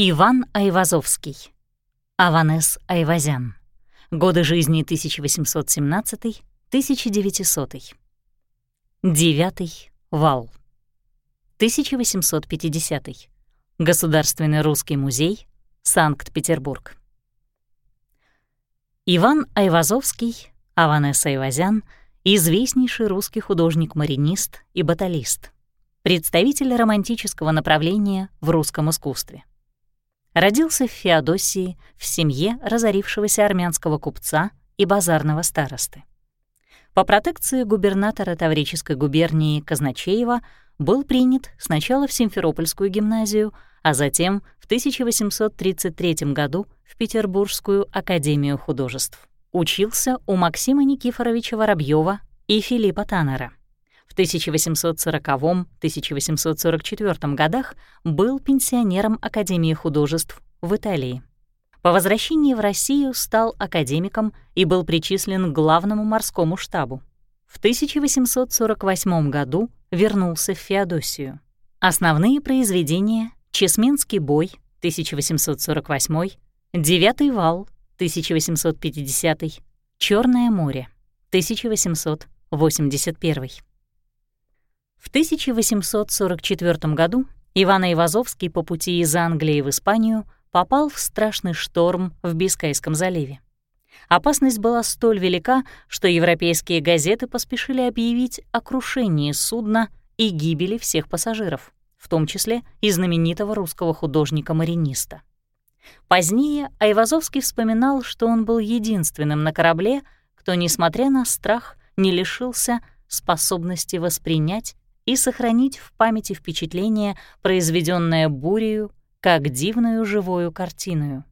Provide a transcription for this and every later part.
Иван Айвазовский. Аванес Айвазян. Годы жизни 1817-1900. Девятый вал. 1850. Государственный русский музей, Санкт-Петербург. Иван Айвазовский, Аванес Айвазян — известнейший русский художник-маринист и баталист, представитель романтического направления в русском искусстве. Родился в Феодосии в семье разорившегося армянского купца и базарного старосты. По протекции губернатора Таврической губернии Казначеева был принят сначала в Симферопольскую гимназию, а затем в 1833 году в Петербургскую академию художеств. Учился у Максима Никифоровича Воробьева и Филиппа Таннера. В 1840-1844 годах был пенсионером Академии художеств в Италии. По возвращении в Россию стал академиком и был причислен к главному морскому штабу. В 1848 году вернулся в Феодосию. Основные произведения «Чесменский бой» 1848, «Девятый вал» 1850, «Чёрное море» 1881. В 1844 году Иван Ивазовский по пути из Англии в Испанию попал в страшный шторм в Бискайском заливе. Опасность была столь велика, что европейские газеты поспешили объявить о крушении судна и гибели всех пассажиров, в том числе и знаменитого русского художника-мариниста. Позднее Айвазовский вспоминал, что он был единственным на корабле, кто, несмотря на страх, не лишился способности воспринять и сохранить в памяти впечатление, произведенное бурею, как дивную живую картину.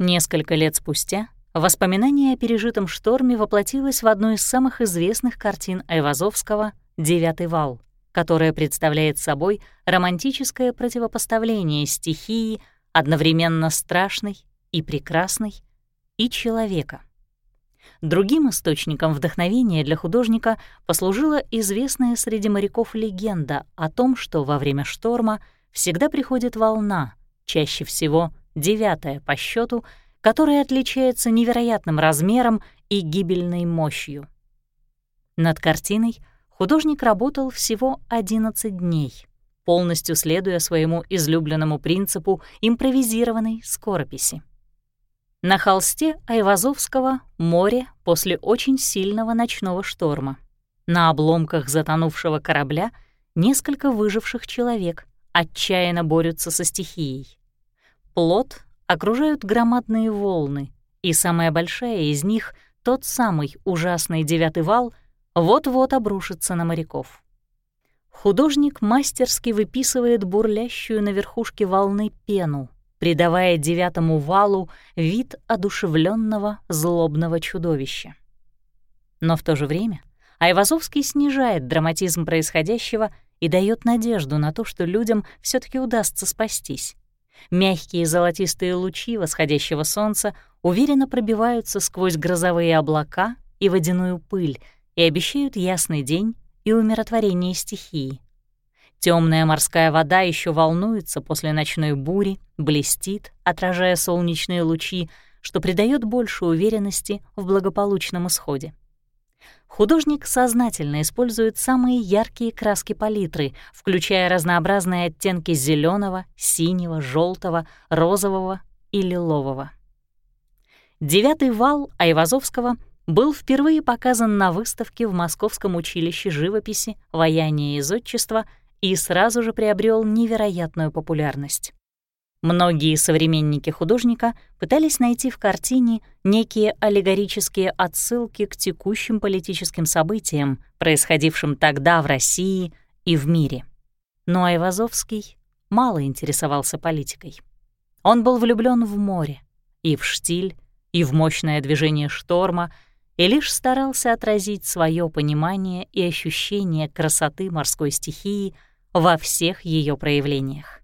Несколько лет спустя воспоминание о пережитом шторме воплотилось в одну из самых известных картин Айвазовского «Девятый вал», которая представляет собой романтическое противопоставление стихии, одновременно страшной и прекрасной, и человека. Другим источником вдохновения для художника послужила известная среди моряков легенда о том, что во время шторма всегда приходит волна, чаще всего девятая по счету, которая отличается невероятным размером и гибельной мощью. Над картиной художник работал всего 11 дней, полностью следуя своему излюбленному принципу импровизированной скорописи. На холсте Айвазовского море после очень сильного ночного шторма. На обломках затонувшего корабля несколько выживших человек отчаянно борются со стихией. Плот окружают громадные волны, и самая большая из них, тот самый ужасный девятый вал, вот-вот обрушится на моряков. Художник мастерски выписывает бурлящую на верхушке волны пену, придавая девятому валу вид одушевленного злобного чудовища. Но в то же время Айвазовский снижает драматизм происходящего и дает надежду на то, что людям все таки удастся спастись. Мягкие золотистые лучи восходящего солнца уверенно пробиваются сквозь грозовые облака и водяную пыль и обещают ясный день и умиротворение стихии. Темная морская вода еще волнуется после ночной бури, блестит, отражая солнечные лучи, что придает больше уверенности в благополучном исходе. Художник сознательно использует самые яркие краски палитры, включая разнообразные оттенки зеленого, синего, желтого, розового и лилового. Девятый вал Айвазовского был впервые показан на выставке в Московском училище живописи, ваяния и зодчества и сразу же приобрел невероятную популярность. Многие современники художника пытались найти в картине некие аллегорические отсылки к текущим политическим событиям, происходившим тогда в России и в мире. Но Айвазовский мало интересовался политикой. Он был влюблен в море, и в штиль, и в мощное движение шторма, и лишь старался отразить свое понимание и ощущение красоты морской стихии — во всех ее проявлениях.